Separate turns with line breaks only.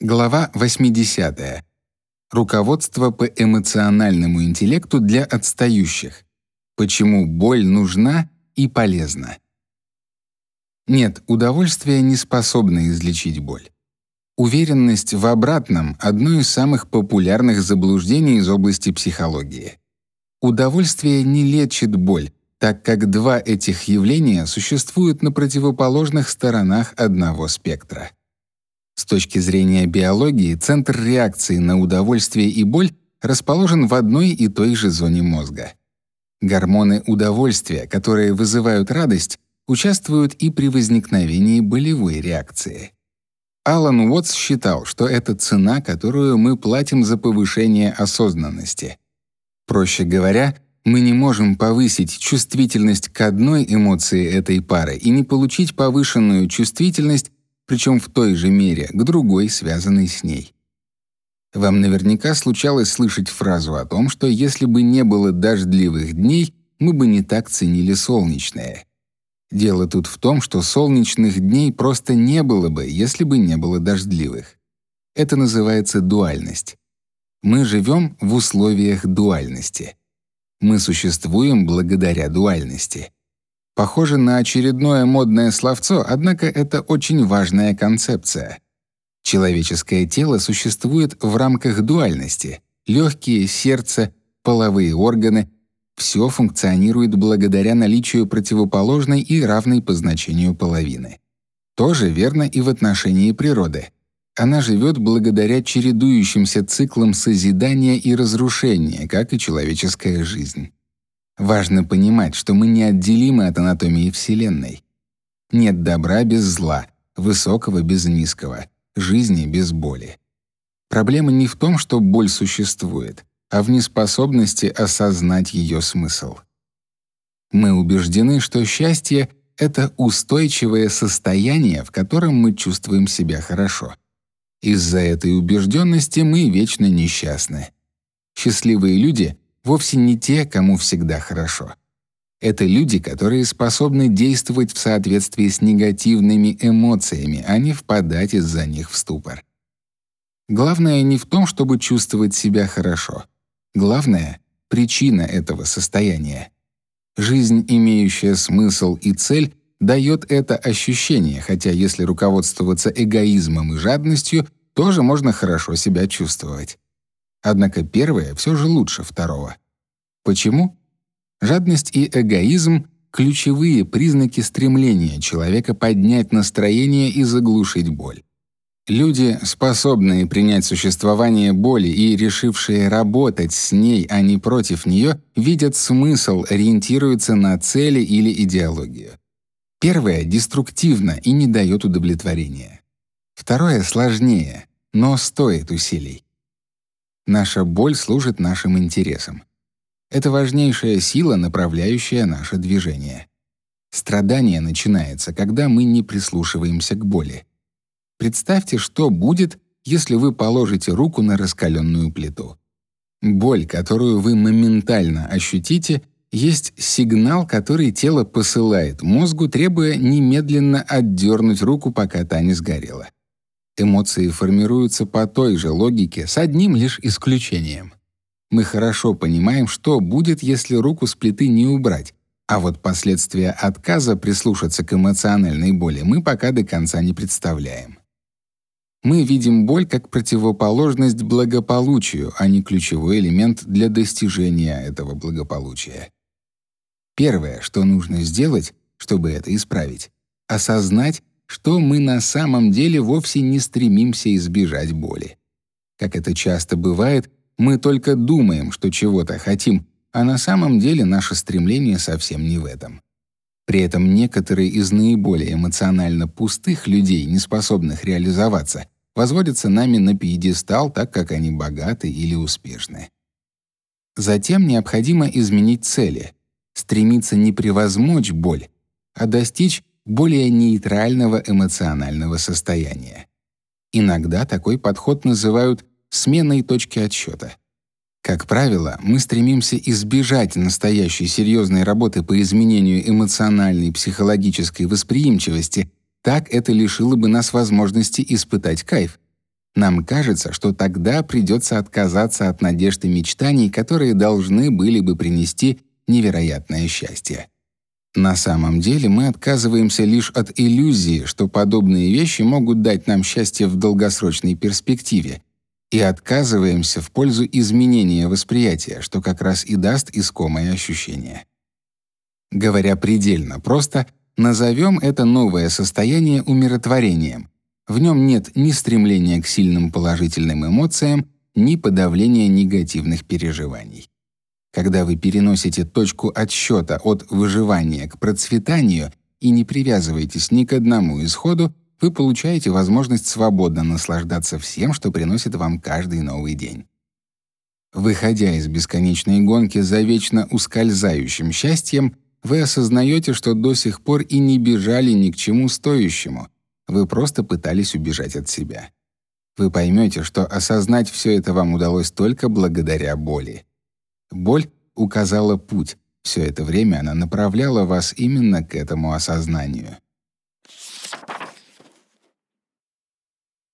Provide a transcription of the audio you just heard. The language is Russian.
Глава 80. Руководство по эмоциональному интеллекту для отстающих. Почему боль нужна и полезна. Нет, удовольствие не способно излечить боль. Уверенность в обратном — одно из самых популярных заблуждений из области психологии. Удовольствие не лечит боль, так как два этих явления существуют на противоположных сторонах одного спектра. С точки зрения биологии, центр реакции на удовольствие и боль расположен в одной и той же зоне мозга. Гормоны удовольствия, которые вызывают радость, участвуют и при возникновении болевой реакции. Алан Уотс считал, что это цена, которую мы платим за повышение осознанности. Проще говоря, мы не можем повысить чувствительность к одной эмоции этой пары и не получить повышенную чувствительность, причем в той же мере, к другой, связанной с ней. Вам наверняка случалось слышать фразу о том, что если бы не было дождливых дней, мы бы не так ценили солнечные. Дело тут в том, что солнечных дней просто не было бы, если бы не было дождливых. Это называется дуальность. Мы живем в условиях дуальности. Мы существуем благодаря дуальности. Похоже на очередное модное словцо, однако это очень важная концепция. Человеческое тело существует в рамках дуальности. Легкие, сердце, половые органы все функционирует благодаря наличию противоположной и равной по значению половины. То же верно и в отношении природы. Она живет благодаря чередующимся циклам созидания и разрушения, как и человеческая жизнь. Важно понимать, что мы неотделимы от анатомии Вселенной. Нет добра без зла, высокого без низкого, жизни без боли. Проблема не в том, что боль существует а в неспособности осознать ее смысл. Мы убеждены, что счастье — это устойчивое состояние, в котором мы чувствуем себя хорошо. Из-за этой убежденности мы вечно несчастны. Счастливые люди вовсе не те, кому всегда хорошо. Это люди, которые способны действовать в соответствии с негативными эмоциями, а не впадать из-за них в ступор. Главное не в том, чтобы чувствовать себя хорошо — Главное — причина этого состояния. Жизнь, имеющая смысл и цель, дает это ощущение, хотя если руководствоваться эгоизмом и жадностью, тоже можно хорошо себя чувствовать. Однако первое все же лучше второго. Почему? Жадность и эгоизм — ключевые признаки стремления человека поднять настроение и заглушить боль. Люди, способные принять существование боли и решившие работать с ней, а не против нее, видят смысл, ориентируются на цели или идеологию. Первое деструктивно и не дает удовлетворения. Второе сложнее, но стоит усилий. Наша боль служит нашим интересам. Это важнейшая сила, направляющая наше движение. Страдание начинается, когда мы не прислушиваемся к боли. Представьте, что будет, если вы положите руку на раскаленную плиту. Боль, которую вы моментально ощутите, есть сигнал, который тело посылает мозгу, требуя немедленно отдернуть руку, пока та не сгорела. Эмоции формируются по той же логике, с одним лишь исключением. Мы хорошо понимаем, что будет, если руку с плиты не убрать, а вот последствия отказа прислушаться к эмоциональной боли мы пока до конца не представляем мы видим боль как противоположность благополучию, а не ключевой элемент для достижения этого благополучия. Первое, что нужно сделать, чтобы это исправить, осознать, что мы на самом деле вовсе не стремимся избежать боли. Как это часто бывает, мы только думаем, что чего-то хотим, а на самом деле наше стремление совсем не в этом. При этом некоторые из наиболее эмоционально пустых людей, не способных реализоваться, возводятся нами на пьедестал, так как они богаты или успешны. Затем необходимо изменить цели, стремиться не превозмочь боль, а достичь более нейтрального эмоционального состояния. Иногда такой подход называют сменой точки отсчета. Как правило, мы стремимся избежать настоящей серьезной работы по изменению эмоциональной психологической восприимчивости так это лишило бы нас возможности испытать кайф. Нам кажется, что тогда придется отказаться от надежд и мечтаний, которые должны были бы принести невероятное счастье. На самом деле мы отказываемся лишь от иллюзии, что подобные вещи могут дать нам счастье в долгосрочной перспективе, и отказываемся в пользу изменения восприятия, что как раз и даст искомое ощущение. Говоря предельно просто, назовем это новое состояние умиротворением. В нем нет ни стремления к сильным положительным эмоциям, ни подавления негативных переживаний. Когда вы переносите точку отсчета от выживания к процветанию и не привязываетесь ни к одному исходу, вы получаете возможность свободно наслаждаться всем, что приносит вам каждый новый день. Выходя из бесконечной гонки за вечно ускользающим счастьем, вы осознаете, что до сих пор и не бежали ни к чему стоящему. Вы просто пытались убежать от себя. Вы поймете, что осознать все это вам удалось только благодаря боли. Боль указала путь. Все это время она направляла вас именно к этому осознанию.